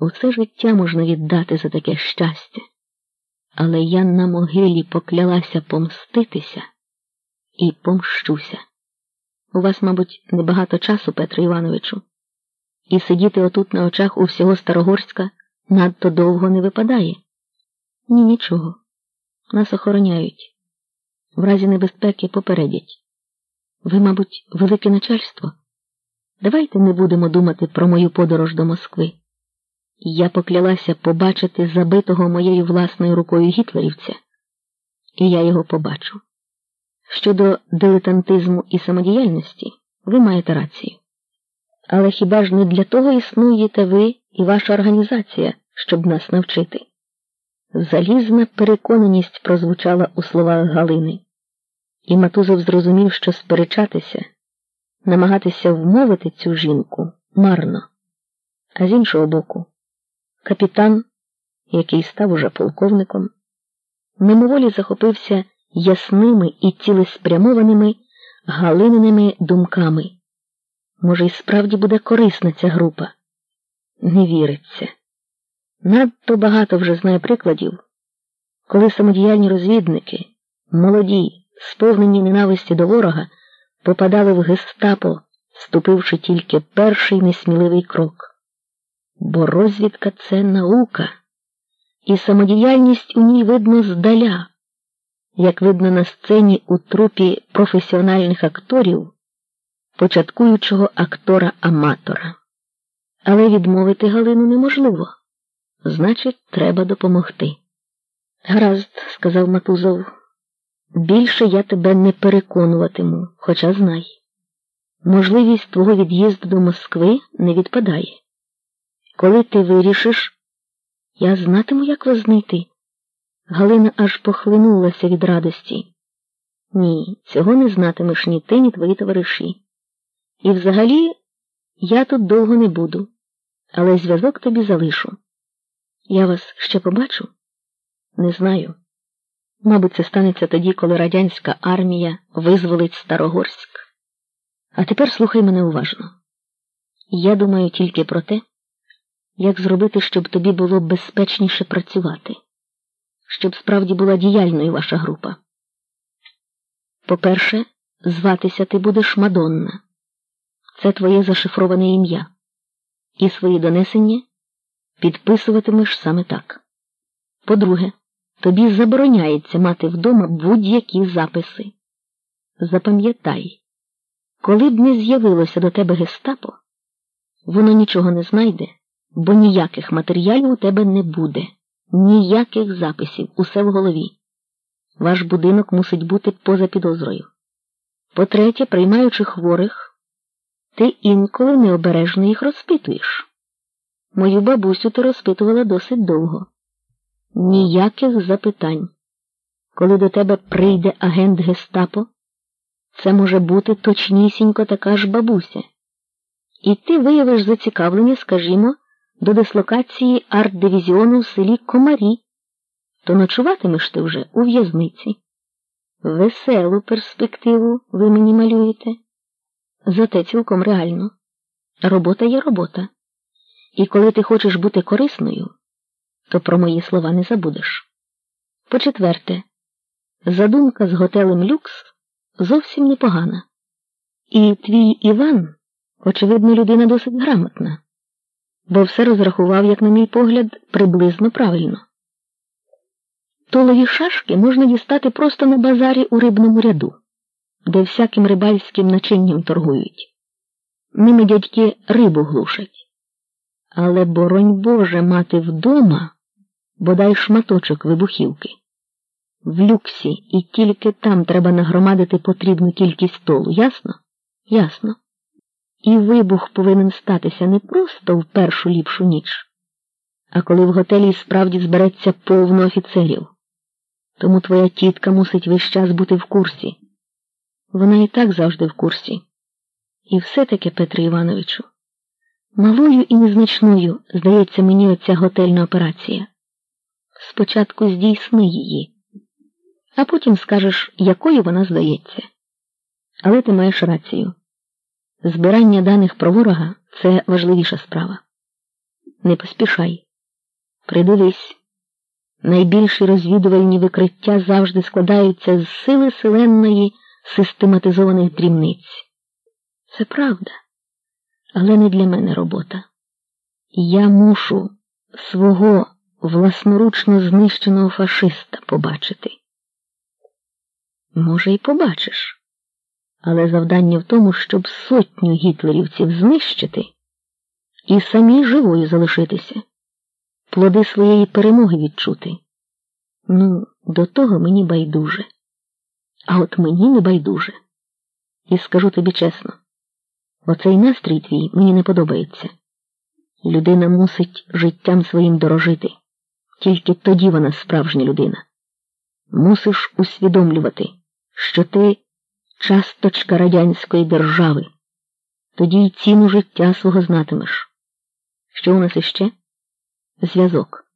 Усе життя можна віддати за таке щастя, але я на могилі поклялася помститися і помщуся. У вас, мабуть, небагато часу, Петре Івановичу, і сидіти отут на очах у всього Старогорська надто довго не випадає. Ні, нічого. Нас охороняють. В разі небезпеки попередять. Ви, мабуть, велике начальство. Давайте не будемо думати про мою подорож до Москви. Я поклялася побачити забитого моєю власною рукою гітлерівця, і я його побачу. Щодо дилетантизму і самодіяльності, ви маєте рацію. Але хіба ж не для того існуєте ви і ваша організація, щоб нас навчити? Залізна переконаність прозвучала у словах Галини, і Матузов зрозумів, що сперечатися, намагатися вмовити цю жінку марно, а з іншого боку, капітан, який став уже полковником, мимоволі захопився ясними і цілеспрямованими галининими думками. Може, і справді буде корисна ця група? Не віриться. Надто багато вже знає прикладів, коли самодіяльні розвідники, молоді, сповнені ненависті до ворога, попадали в гестапо, ступивши тільки перший несміливий крок. Бо розвідка це наука, і самодіяльність у ній видно здаля, як видно на сцені у трупі професіональних акторів, початкуючого актора-аматора. Але відмовити Галину неможливо. Значить, треба допомогти. Гаразд, сказав Матузов, більше я тебе не переконуватиму, хоча знай. Можливість твого від'їзду до Москви не відпадає. Коли ти вирішиш, я знатиму, як вас знайти. Галина аж похлинулася від радості. Ні, цього не знатимеш ні ти, ні твої товариші. І взагалі я тут довго не буду, але зв'язок тобі залишу. Я вас ще побачу? Не знаю. Мабуть, це станеться тоді, коли радянська армія визволить Старогорськ. А тепер слухай мене уважно. Я думаю тільки про те, як зробити, щоб тобі було безпечніше працювати, щоб справді була діяльною ваша група. По-перше, зватися ти будеш Мадонна. Це твоє зашифроване ім'я, і свої донесення підписуватимеш саме так. По-друге, тобі забороняється мати вдома будь-які записи. Запам'ятай, коли б не з'явилося до тебе гестапо, воно нічого не знайде, бо ніяких матеріалів у тебе не буде, ніяких записів, усе в голові. Ваш будинок мусить бути поза підозрою. По-третє, приймаючи хворих, ти інколи необережно їх розпитуєш. Мою бабусю ти розпитувала досить довго. Ніяких запитань. Коли до тебе прийде агент гестапо, це може бути точнісінько така ж бабуся. І ти виявиш зацікавлення, скажімо, до дислокації арт-дивізіону в селі Комарі, то ночуватимеш ти вже у в'язниці. Веселу перспективу ви мені малюєте. Зате цілком реально. Робота є робота. І коли ти хочеш бути корисною, то про мої слова не забудеш. По четверте, задумка з готелем люкс зовсім непогана. І твій Іван, очевидно, людина досить грамотна, бо все розрахував, як, на мій погляд, приблизно правильно. Толові шашки можна дістати просто на базарі у рибному ряду, де всяким рибальським начинням торгують. Ними дядьки рибу глушать. Але, боронь Боже, мати вдома бодай шматочок вибухівки. В люксі і тільки там треба нагромадити потрібну кількість столу, ясно? Ясно. І вибух повинен статися не просто в першу ліпшу ніч, а коли в готелі справді збереться повно офіцерів. Тому твоя тітка мусить весь час бути в курсі. Вона і так завжди в курсі. І все таки, Петре Івановичу. Малою і незначною, здається мені, оця готельна операція. Спочатку здійсни її, а потім скажеш, якою вона здається. Але ти маєш рацію. Збирання даних про ворога це важливіша справа. Не поспішай. Придивись. Найбільші розвідувальні викриття завжди складаються з сили селенної систематизованих дрібниць. Це правда, але не для мене робота. Я мушу свого власноручно знищеного фашиста побачити. Може, і побачиш, але завдання в тому, щоб сотню гітлерівців знищити і самі живою залишитися, плоди своєї перемоги відчути. Ну, до того мені байдуже. А от мені не байдуже. І скажу тобі чесно, оцей настрій твій мені не подобається. Людина мусить життям своїм дорожити. Тільки тоді вона справжня людина. Мусиш усвідомлювати, що ти часточка радянської держави, тоді й ціну життя свого знатимеш. Що у нас іще? Зв'язок.